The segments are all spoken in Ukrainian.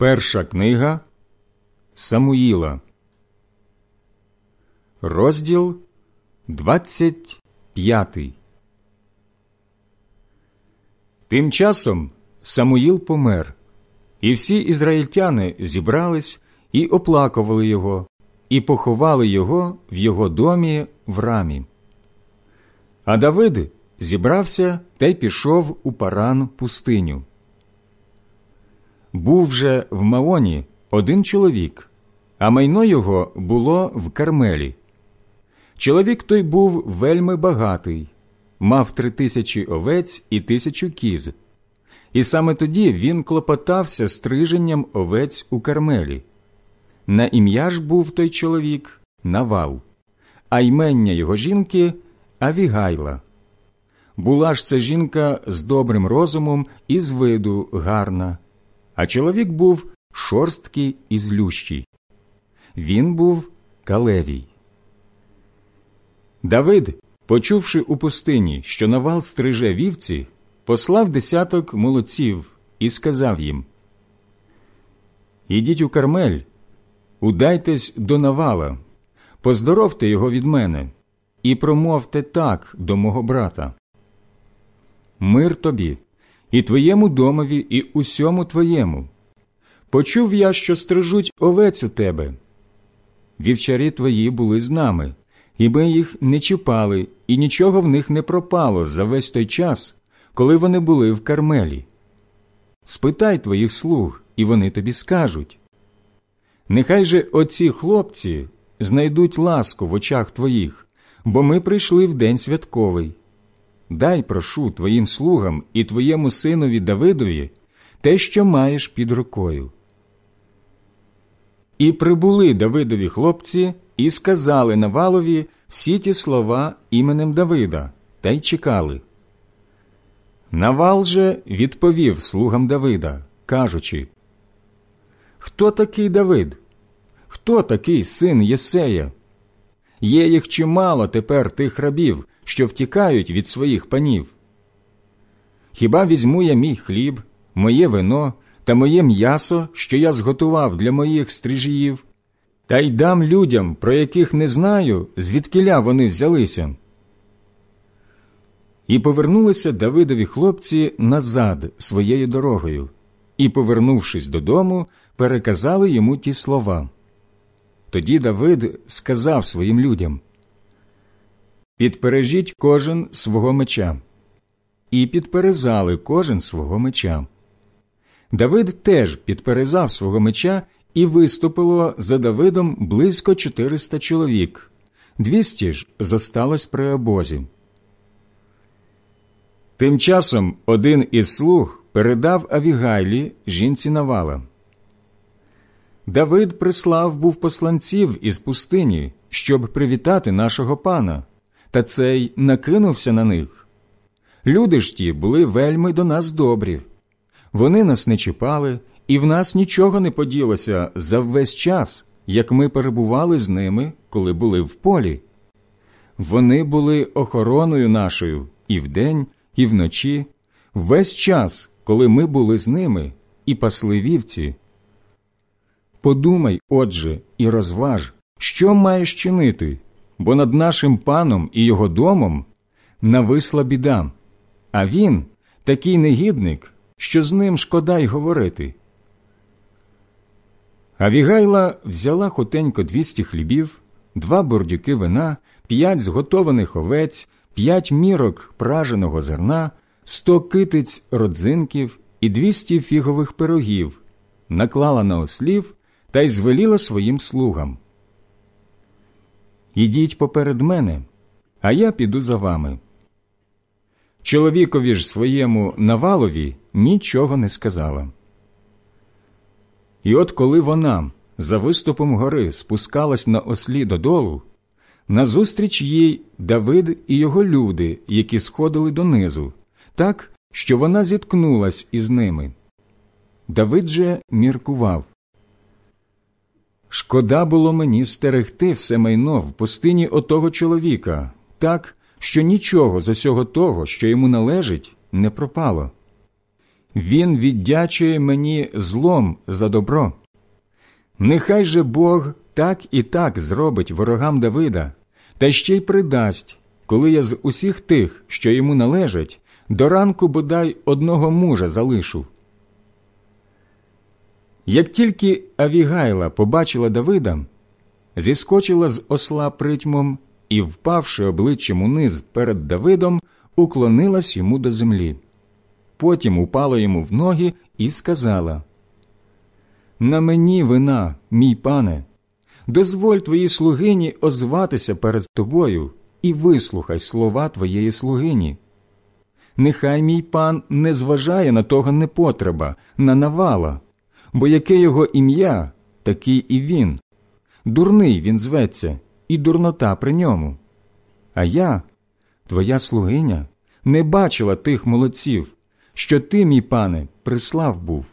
Перша книга Самуїла, розділ 25 Тим часом Самуїл помер, і всі ізраїльтяни зібрались і оплакували його, і поховали його в його домі в рамі. А Давид зібрався та й пішов у паран пустиню. Був вже в Маоні один чоловік, а майно його було в Кармелі. Чоловік той був вельми багатий, мав три тисячі овець і тисячу кіз. І саме тоді він клопотався стриженням овець у Кармелі. На ім'я ж був той чоловік Навал, а ймення його жінки Авігайла. Була ж це жінка з добрим розумом і з виду гарна, а чоловік був шорсткий і злющий. Він був Калевій. Давид, почувши у пустині, що навал стриже вівці, послав десяток молодців і сказав їм Ідіть у Кармель, удайтесь до навала, поздоровте його від мене і промовте так до мого брата. Мир тобі, і твоєму домові, і усьому твоєму. Почув я, що стрижуть овець у тебе. Вівчарі твої були з нами, і ми їх не чіпали, і нічого в них не пропало за весь той час, коли вони були в Кармелі. Спитай твоїх слуг, і вони тобі скажуть. Нехай же оці хлопці знайдуть ласку в очах твоїх, бо ми прийшли в день святковий. Дай, прошу, твоїм слугам і твоєму синові Давидові те, що маєш під рукою. І прибули Давидові хлопці і сказали Навалові всі ті слова іменем Давида, та й чекали. Навал же відповів слугам Давида, кажучи Хто такий Давид? Хто такий син Єсея? Є їх чимало тепер тих рабів, що втікають від своїх панів. Хіба візьму я мій хліб, моє вино та моє м'ясо, що я зготував для моїх стрижіїв, та й дам людям, про яких не знаю, звідкиля вони взялися. І повернулися Давидові хлопці назад своєю дорогою, і, повернувшись додому, переказали йому ті слова. Тоді Давид сказав своїм людям Підпережіть кожен свого меча, і підперезали кожен свого меча. Давид теж підперезав свого меча, і виступило за Давидом близько 400 чоловік, двісті ж зосталось при обозі. Тим часом один із слуг передав Авігайлі жінці Навала. Давид прислав був посланців із пустині, щоб привітати нашого пана, та цей накинувся на них. Люди ж ті були вельми до нас добрі. Вони нас не чіпали, і в нас нічого не поділося за весь час, як ми перебували з ними, коли були в полі. Вони були охороною нашою і вдень, і вночі, весь час, коли ми були з ними, і пасли вівці. Подумай, отже, і розваж, що маєш чинити, бо над нашим паном і його домом нависла біда, а він такий негідник, що з ним шкода й говорити. Авігайла взяла хотенько двісті хлібів, два бордюки вина, п'ять зготованих овець, п'ять мірок праженого зерна, сто китиць родзинків і двісті фігових пирогів, наклала на ослів та й звеліла своїм слугам. Ідіть поперед мене, а я піду за вами. Чоловікові ж своєму навалові нічого не сказала. І от коли вона за виступом гори спускалась на ослі додолу, назустріч їй Давид і його люди, які сходили донизу, так, що вона зіткнулась із ними. Давид же міркував. Шкода було мені стерегти все майно в пустині отого чоловіка, так, що нічого з усього того, що йому належить, не пропало. він віддячує мені злом за добро. Нехай же Бог так і так зробить ворогам Давида, та ще й придасть, коли я з усіх тих, що йому належать, до ранку бодай одного мужа залишу. Як тільки Авігайла побачила Давида, зіскочила з осла притьмом і, впавши обличчям униз перед Давидом, уклонилась йому до землі. Потім упала йому в ноги і сказала На мені вина, мій пане, дозволь твоїй слугині озватися перед тобою і вислухай слова твоєї слугині. Нехай мій пан не зважає на того непотреба, на навала, бо яке його ім'я, такий і він. Дурний він зветься, і дурнота при ньому. А я, твоя слугиня, не бачила тих молодців, що ти, мій пане, прислав був.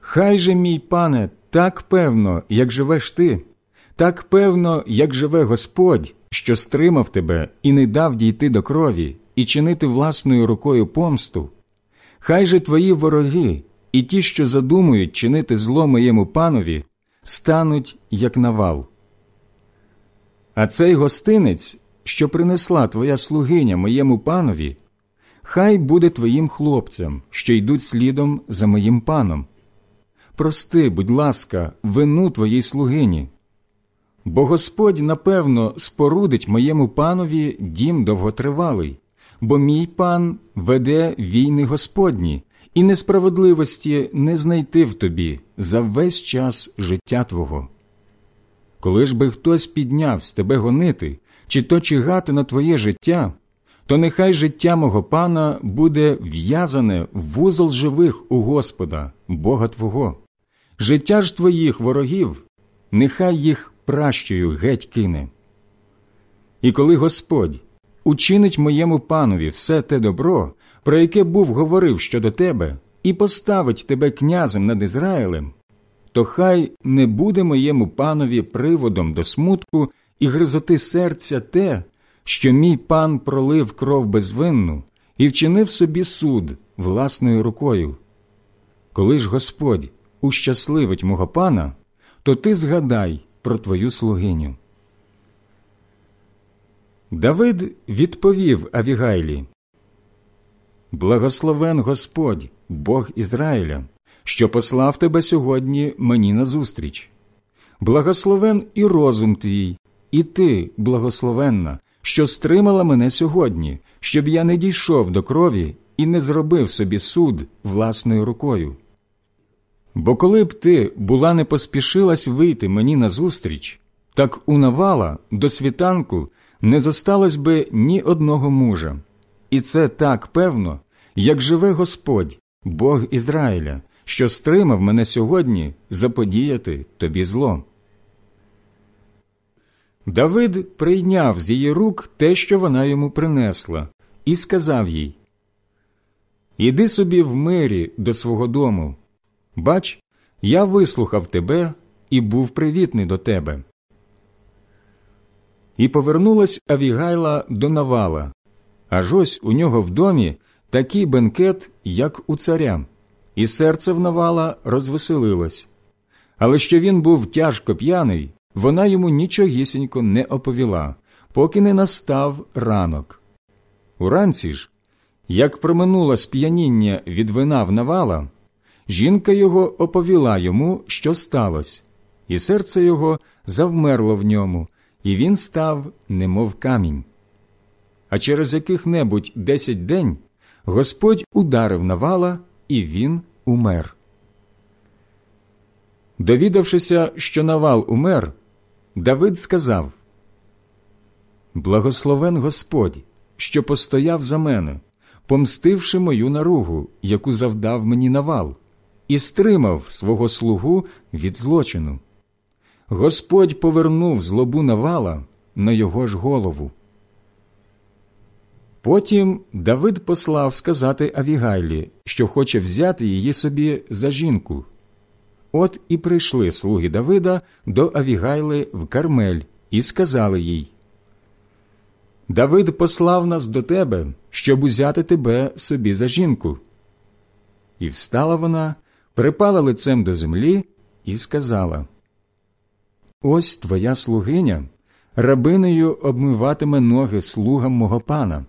Хай же, мій пане, так певно, як живеш ти, так певно, як живе Господь, що стримав тебе і не дав дійти до крові, і чинити власною рукою помсту. Хай же твої вороги і ті, що задумують чинити зло моєму панові, стануть як навал. А цей гостинець, що принесла твоя слугиня моєму панові, хай буде твоїм хлопцям, що йдуть слідом за моїм паном. Прости, будь ласка, вину твоїй слугині. Бо Господь, напевно, спорудить моєму панові дім довготривалий, бо мій пан веде війни Господні, і несправедливості не знайти в тобі за весь час життя Твого. Коли ж би хтось підняв з тебе гонити, чи то чигати на твоє життя, то нехай життя мого пана буде в'язане в вузол живих у Господа, Бога Твого. Життя ж твоїх ворогів, нехай їх пращою геть кине. І коли Господь учинить моєму панові все те добро, про яке був говорив щодо тебе, і поставить тебе князем над Ізраїлем, то хай не буде моєму панові приводом до смутку і гризоти серця те, що мій пан пролив кров безвинну і вчинив собі суд власною рукою. Коли ж Господь ущасливить мого пана, то ти згадай про твою слугиню. Давид відповів Авігайлі Благословен Господь, Бог Ізраїля, що послав тебе сьогодні мені назустріч. Благословен і розум твій, і ти, благословенна, що стримала мене сьогодні, щоб я не дійшов до крові і не зробив собі суд власною рукою. Бо коли б ти була не поспішилась вийти мені назустріч, так у навала до світанку не зосталось би ні одного мужа. І це так певно, як живе Господь, Бог Ізраїля, що стримав мене сьогодні заподіяти тобі зло. Давид прийняв з її рук те, що вона йому принесла, і сказав їй Іди собі в мирі до свого дому. Бач, я вислухав тебе і був привітний до тебе. І повернулась Авігайла до Навала, аж ось у нього в домі такий бенкет, як у царя, і серце в Навала розвеселилось. Але що він був тяжко п'яний, вона йому нічогісінько не оповіла, поки не настав ранок. Уранці ж, як проминуло сп'яніння від вина в Навала, жінка його оповіла йому, що сталося, і серце його завмерло в ньому, і він став, немов камінь. А через яких небудь десять день Господь ударив Навала, і він умер. Довідавшися, що Навал умер, Давид сказав Благословен Господь, що постояв за мене, помстивши мою наругу, яку завдав мені Навал, і стримав свого слугу від злочину. Господь повернув злобу Навала на його ж голову. Потім Давид послав сказати Авігайлі, що хоче взяти її собі за жінку. От і прийшли слуги Давида до Авігайли в Кармель і сказали їй Давид послав нас до тебе, щоб узяти тебе собі за жінку. І встала вона, припала лицем до землі і сказала Ось твоя слугиня, рабинею обмиватиме ноги слугам мого пана.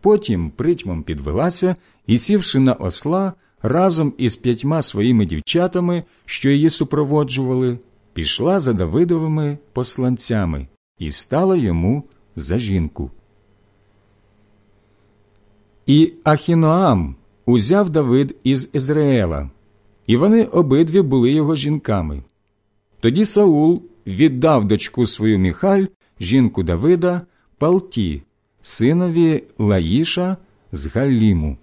Потім притьмом підвелася і, сівши на осла, разом із п'ятьма своїми дівчатами, що її супроводжували, пішла за Давидовими посланцями і стала йому за жінку. І Ахіноам узяв Давид із Ізраїла, і вони обидві були його жінками. Тоді Саул віддав дочку свою Міхаль, жінку Давида, Палті, синові Лаїша з Галліму.